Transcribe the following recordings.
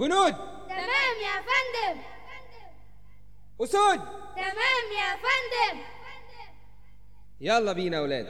جنود تمام يا فندم. أسود. تمام يا فندم. يلا بينا يا أولاد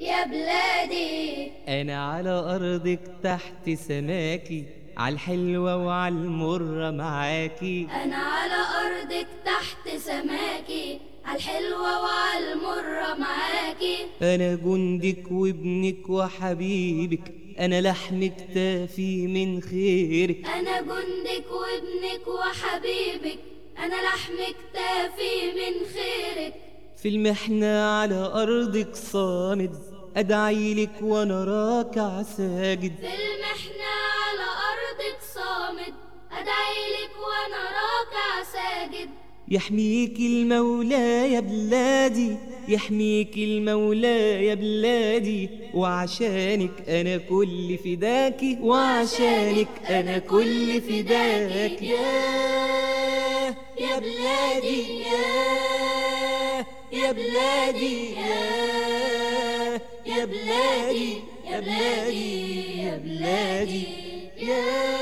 يا بلادي. أنا على أرضك تحت سماكي عالحلوة وعالمرة معاكي. أنا على أرضك تحت سماكي عالحلوة وعالمرة معاكي. أنا جندك وابنك وحبيبك أنا لحم كتافي من خيرك أنا جندك وابنك وحبيبك أنا لحم كتافي من خيرك. في المحنة على أرضك صامد أدعي لك وأنا راكع ساجد. في المحنة على أرضك صامد أدعي لك وأنا راكع ساجد. يحميك المولى يا بلادي يحميك المولى يا بلادي وعشانك أنا كل فداكي وعشانك أنا كل فداكي يا يا بلادي يا يا بلادي يا يا بلادي يا بلادي يا بلادي يا يا.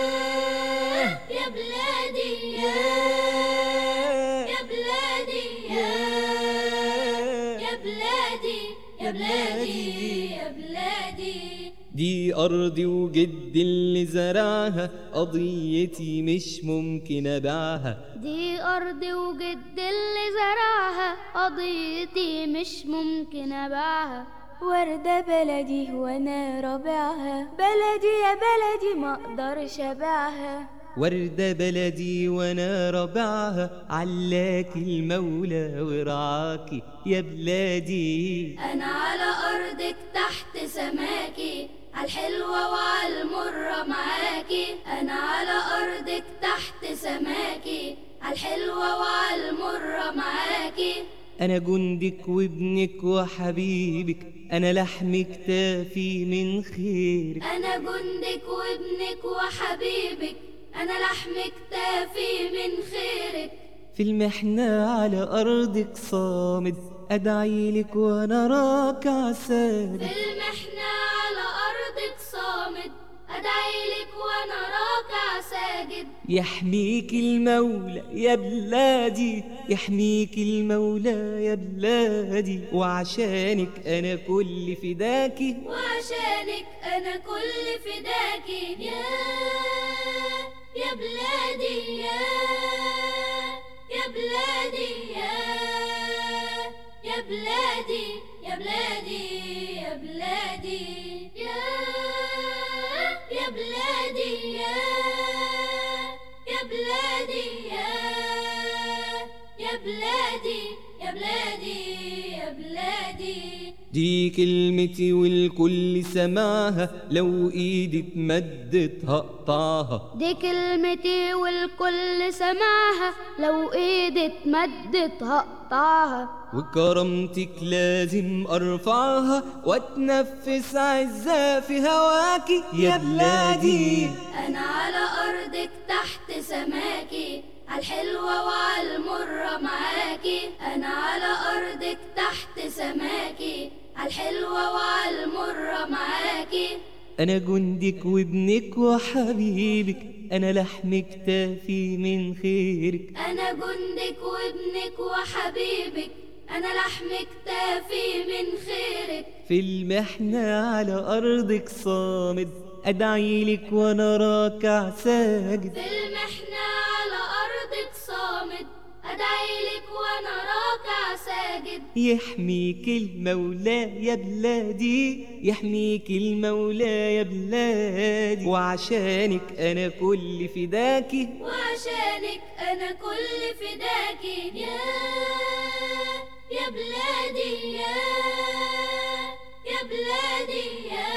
يا بلادي يا بلادي. دي أرضي وجدي اللي زرعها قضيتي مش ممكن أبيعها دي أرضي وجد اللي زرعها قضيتي مش ممكن أبيعها وردة بلدي وأنا رابعها بلدي يا بلدي ما أقدرش ابيعها وردة بلدي وأنا ربعها علاكي المولى ورعاكي يا بلادي. أنا على أرضك تحت سماكي عالحلوة وعالمرة معاكي أنا على أرضك تحت سماكي عالحلوة وعالمرة معاكي أنا جندك وابنك وحبيبك أنا لحم كتافي من خيرك. أنا جندك وابنك وحبيبك أنا لحم كتافي من خيرك. في المحنة على أرضك صامد أدعي لك وأنا راكع ساجد في المحنة على أرضك صامد أدعي لك وأنا راكع ساجد. يحميك المولى يا بلادي يحميك المولى يا بلادي. وعشانك أنا كل فداكي. وعشانك أنا كل فداكي. يا يا بلادي يا يا بلادي يا يا بلادي يا بلادي يا بلادي يا يا بلادي يا يا بلادي يا يا بلادي يا بلادي. دي كلمتي والكل سمعها لو ايدي اتمدت هقطعها دي كلمتي والكل سمعها لو ايدي اتمدت هقطعها وكرامتك لازم أرفعها. واتنفس عزة في هواكي يا بلادي. أنا على أرضك تحت سماكي عالحلوة وعالمرة معاكي أنا على أرضك تحت سماكي عالحلوة وعالمرة معاكي أنا جندك وابنك وحبيبك أنا لحم كتافي من خيرك. أنا جندك وابنك وحبيبك أنا لحم كتافي من خيرك. في المحنة على أرضك صامد أدعي لك وأنا راكع ساجد. في المحنة يحميك المولى يا بلادي يحميك المولى يا بلادي. وعشانك أنا كل فداكي. وعشانك أنا كل فداكي. يا يا بلادي يا يا بلادي يا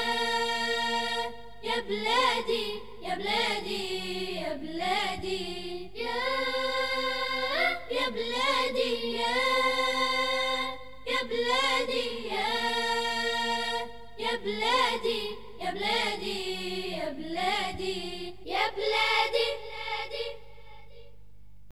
يا بلادي يا بلادي يا بلادي. يا يا بلادي. بلادي يا بلادي.